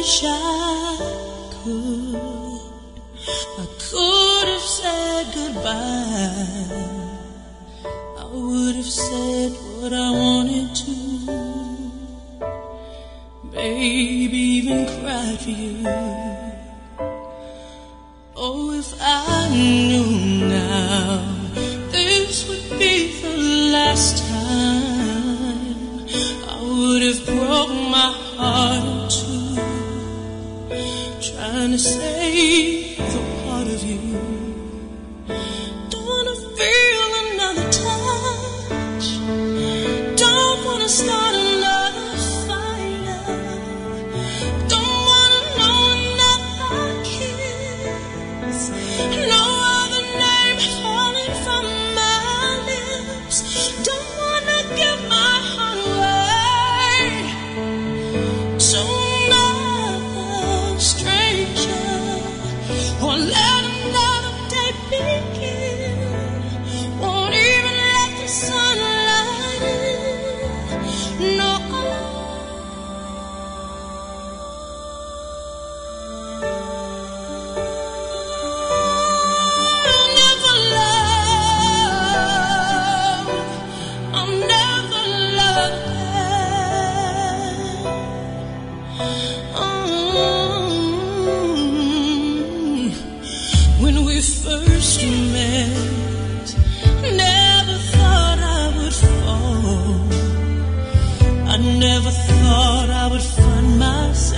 wish I could. I could have said goodbye. I would have said what I wanted to. Baby, even cried for you. Oh, if I knew now we first met, never thought I would fall. I never thought I would find myself